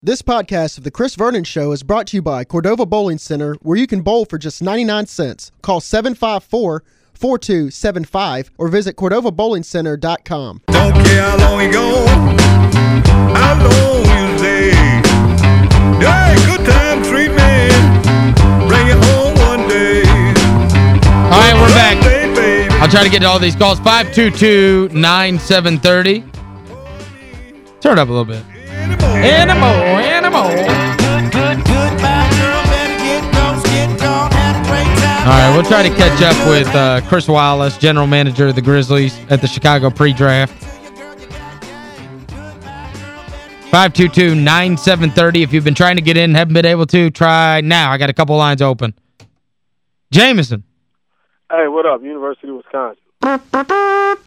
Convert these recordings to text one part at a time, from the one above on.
This podcast of The Chris Vernon Show is brought to you by Cordova Bowling Center, where you can bowl for just 99 cents. Call 754-4275 or visit CordovaBowlingCenter.com. Don't care how long you go, how long you stay. Hey, good time treatment, bring it home one day. All right, we're back. Hey. I'll try to get to all these calls. 522-9730. Turn it up a little bit. Animal, animal. All right, we'll try to catch up with uh, Chris Wallace, general manager of the Grizzlies at the Chicago pre-draft. 522-9730. If you've been trying to get in haven't been able to, try now. I got a couple lines open. Jameson. Hey, what up? University of Wisconsin.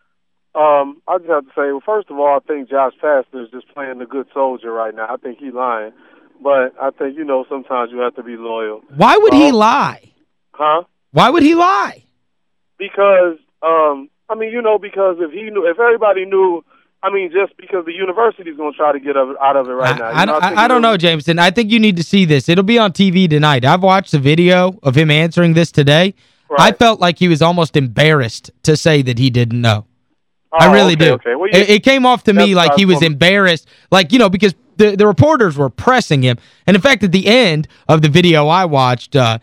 Um, I just have to say, well, first of all, I think Josh Pastner is just playing the good soldier right now. I think he's lying. But I think, you know, sometimes you have to be loyal. Why would he Um, lie? Huh? Why would he lie? Because, um, I mean, you know, because if he knew, if everybody knew, I mean, just because the university's going to try to get out of it right now. I, know, I, I, I don't know, Jameson. I think you need to see this. It'll be on TV tonight. I've watched the video of him answering this today. I felt like he was almost embarrassed to say that he didn't know. I Oh, really okay, do. Okay. Well, it, it came off to me like he was possible. embarrassed. Like, you know, because the, the reporters were pressing him. And in fact, at the end of the video I watched, uh,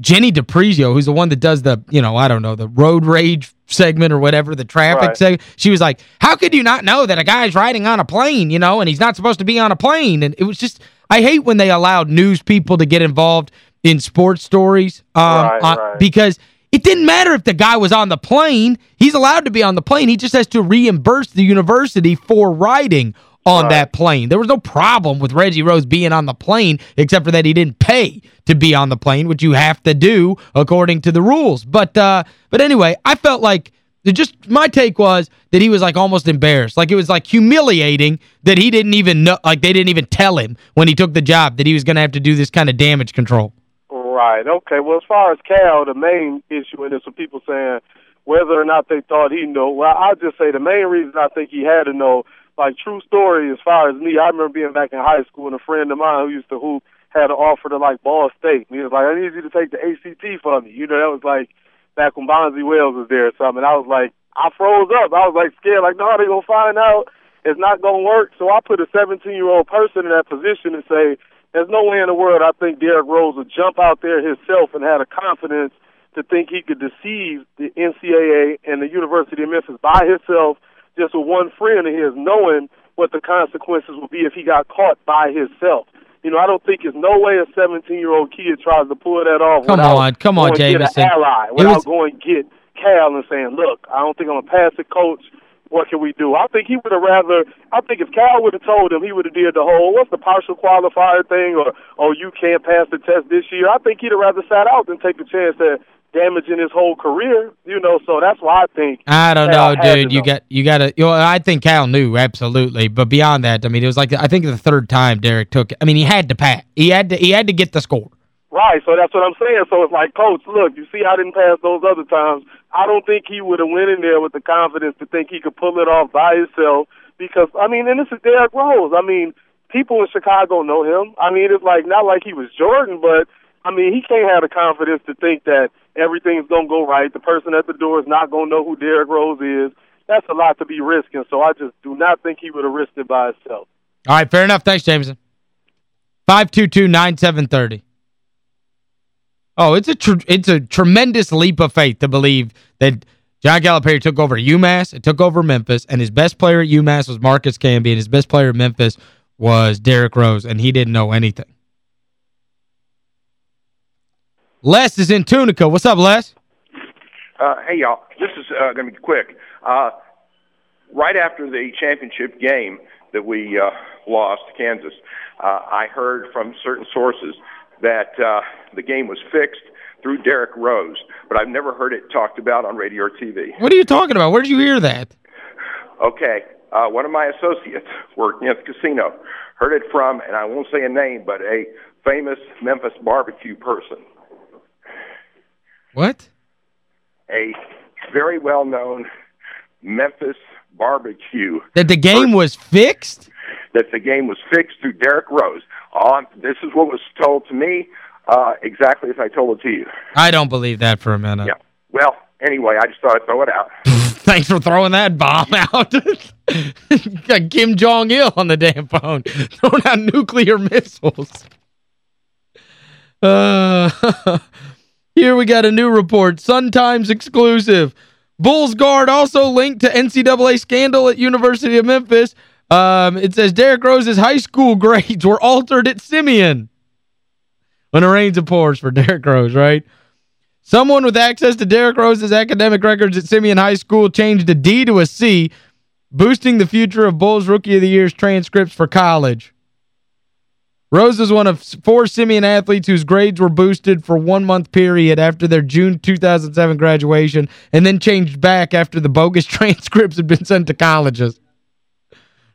Jenny DePrizio, who's the one that does the, you know, I don't know, the road rage segment or whatever, the traffic Right. segment, she was like, how could you not know that a guy's riding on a plane, you know, and he's not supposed to be on a plane? And it was just, I hate when they allowed news people to get involved in sports stories um, Right, right. because it didn't matter if the guy was on the plane. He's allowed to be on the plane. He just has to reimburse the university for riding on Right. that plane. There was no problem with Reggie Rose being on the plane except for that he didn't pay to be on the plane, which you have to do according to the rules. But uh but anyway, I felt like just my take was that he was like almost embarrassed. Like it was like humiliating that he didn't even know like they didn't even tell him when he took the job that he was going to have to do this kind of damage control. Right. Okay. Well, as far as Cal, the main issue and this with people saying whether or not they thought he knew. Well, I'll just say the main reason I think he had to know, like true story as far as me, I remember being back in high school and a friend of mine who used to hoop had an offer to like Ball State. And he was like, I need you to take the ACT for me. You know, that was like back when Bonzi Wells was there or something. I was like, I froze up. I was like scared, like, no, they're gonna find out. It's not gonna work. So I put a 17 year old person in that position and say, there's no way in the world I think Derrick Rose would jump out there himself and had a confidence to think he could deceive the NCAA and the University of Memphis by himself, just with one friend of his, knowing what the consequences would be if he got caught by himself. You know, I don't think there's no way a 17 year old kid tries to pull that off. Come without on, come on, Jameson. Get an ally, It without was- going to get Cal and saying, "Look, I don't think I'm gonna pass it, coach. What can we do?" I think he would have rather. I think if Cal would have told him, he would have did the whole what's the partial qualifier thing, or oh you can't pass the test this year. I think he'd have rather sat out than take the chance at damaging his whole career. You know, so that's why I think. I don't Cal know, dude. You know. got you got to you know, I think Cal knew absolutely, but beyond that, I mean, it was like I think the third time Derrick took it. I mean, he had to pat. He had to he had to get the score. Right, so that's what I'm saying. So it's like, coach, look, you see, I didn't pass those other times. I don't think he would have went in there with the confidence to think he could pull it off by himself. Because I mean, and this is Derrick Rose. I mean, people in Chicago know him. I mean, it's like not like he was Jordan, but I mean, he can't have the confidence to think that everything's gonna go right. The person at the door is not gonna know who Derrick Rose is. That's a lot to be risking. So I just do not think he would have risked it by himself. All right, fair enough. Thanks, Jameson. 522-9730. Oh, it's a it's a tremendous leap of faith to believe that John Calipari took over UMass, it took over Memphis, and his best player at UMass was Marcus Camby, and his best player at Memphis was Derrick Rose, and he didn't know anything. Les is in Tunica. What's up, Les? Uh, hey, y'all. This is uh, going to be quick. Uh, right after the championship game that we uh, lost to Kansas, uh, I heard from certain sources that uh, the game was fixed through Derrick Rose, but I've never heard it talked about on radio or TV. What are you talking about? Where did you hear that? Okay, uh, one of my associates working at the casino heard it from, and I won't say a name, but a famous Memphis barbecue person. What? a very well known Memphis barbecue. That the game was fixed? That the game was fixed through Derrick Rose. Uh, this is what was told to me, uh, exactly as I told it to you. I don't believe that for a minute. Yeah. Well, anyway, I just thought I'd throw it out. Thanks for throwing that bomb out. Got Kim Jong-il on the damn phone throwing out nuclear missiles. Uh, here we got a new report, Sun Times exclusive. Bulls guard also linked to NCAA scandal at University of Memphis. Um, it says Derrick Rose's high school grades were altered at Simeon. When it rains, it pours for Derrick Rose, right? Someone with access to Derrick Rose's academic records at Simeon High School changed a D to a C, boosting the future of Bulls Rookie of the Year's transcripts for college. Rose was one of four Simeon athletes whose grades were boosted for one month period after their June 2007 graduation and then changed back after the bogus transcripts had been sent to colleges.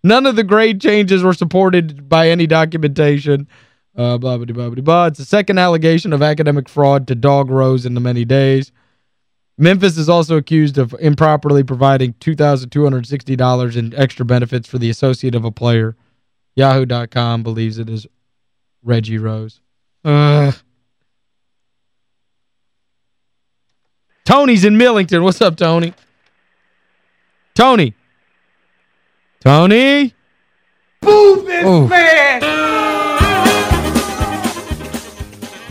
None of the grade changes were supported by any documentation. Uh, blah, blah, blah, blah, blah. It's the second allegation of academic fraud to dog Rose in the many days. Memphis is also accused of improperly providing $2,260 in extra benefits for the associate of a player. Yahoo.com believes it is Reggie Rose. Tony's in Millington. What's up, Tony? Tony. Tony? Move this Ooh. man!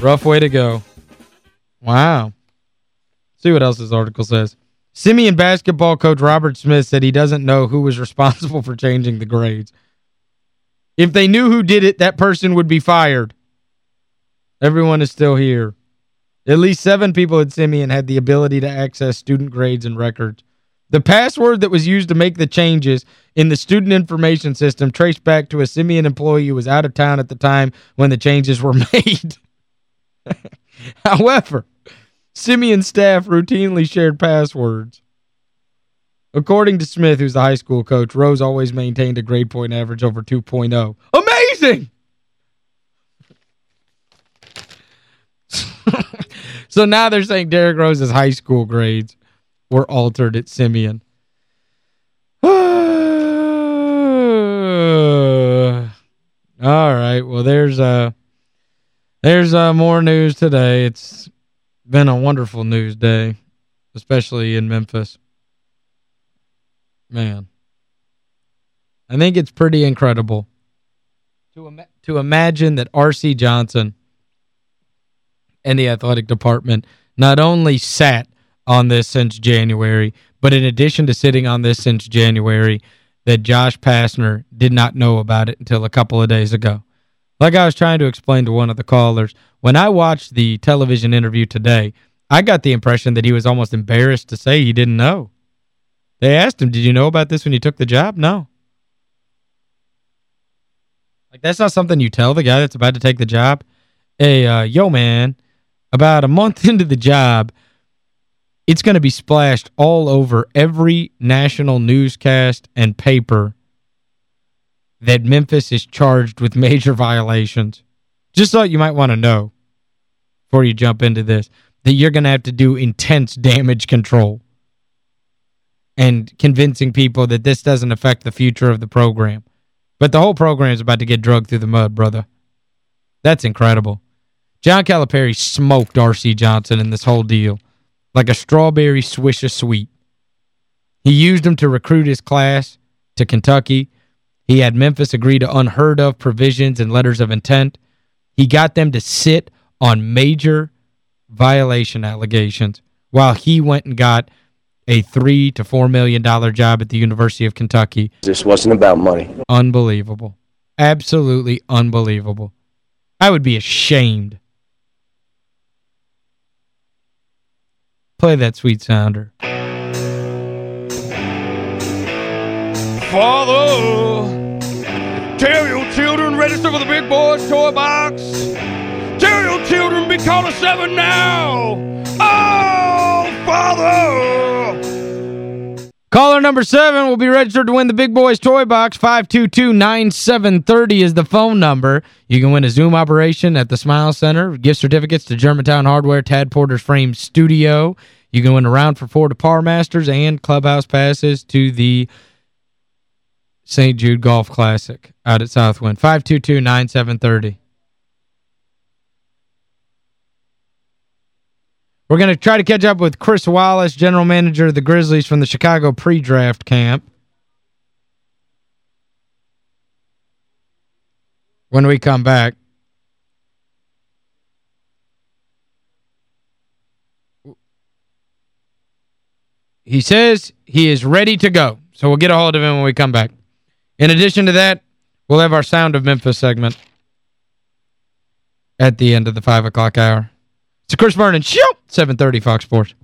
Rough way to go. Wow. See what else this article says. Simeon basketball coach Robert Smith said he doesn't know who was responsible for changing the grades. If they knew who did it, that person would be fired. Everyone is still here. At least seven people at Simeon had the ability to access student grades and records. The password that was used to make the changes in the student information system traced back to a Simeon employee who was out of town at the time when the changes were made. However, Simeon staff routinely shared passwords. According to Smith, who's the high school coach, Rose always maintained a grade point average over 2.0. Amazing! so now they're saying Derrick Rose's high school grades were altered at Simeon. All right, well, there's uh, there's uh, more news today. It's been a wonderful news day, especially in Memphis. Man. I think it's pretty incredible to ima to imagine that R.C. Johnson and the athletic department not only sat on this since January, but in addition to sitting on this since January, that Josh Pastner did not know about it until a couple of days ago. Like I was trying to explain to one of the callers, when I watched the television interview today, I got the impression that he was almost embarrassed to say he didn't know. They asked him, did you know about this when you took the job? No. Like, that's not something you tell the guy that's about to take the job. Hey, uh, yo, man, about a month into the job, it's going to be splashed all over every national newscast and paper that Memphis is charged with major violations. Just thought you might want to know before you jump into this that you're going to have to do intense damage control and convincing people that this doesn't affect the future of the program. But the whole program is about to get drugged through the mud, brother. That's incredible. John Calipari smoked R.C. Johnson in this whole deal like a strawberry swisher sweet. He used them to recruit his class to Kentucky. He had Memphis agree to unheard of provisions and letters of intent. He got them to sit on major violation allegations while he went and got a three to four million dollar job at the University of Kentucky. This wasn't about money. Unbelievable. Absolutely unbelievable. I would be ashamed. Play that sweet sounder. Father, tell your children register for the big boys toy box. Tell your children be calling seven now. Oh, Father. Caller number seven will be registered to win the Big Boys Toy Box. 522-9730 is the phone number. You can win a Zoom operation at the Smile Center, gift certificates to Germantown Hardware, Tad Porter's Frame Studio. You can win a round for four to Par Masters and clubhouse passes to the St. Jude Golf Classic out at Southwind. 522-9730. We're going to try to catch up with Chris Wallace, general manager of the Grizzlies from the Chicago pre-draft camp. When we come back. He says he is ready to go. So we'll get a hold of him when we come back. In addition to that, we'll have our Sound of Memphis segment at the end of the 5 o'clock hour. It's Chris Vernon Show, 730 Fox Sports.